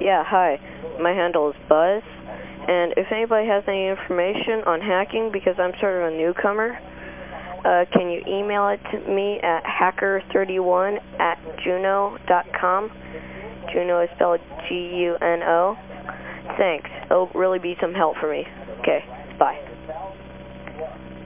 Yeah, hi. My handle is Buzz. And if anybody has any information on hacking, because I'm sort of a newcomer, uh, can you email it to me at hacker31 at juno.com? Juno is spelled G-U-N-O. Thanks. It'll really be some help for me. Okay.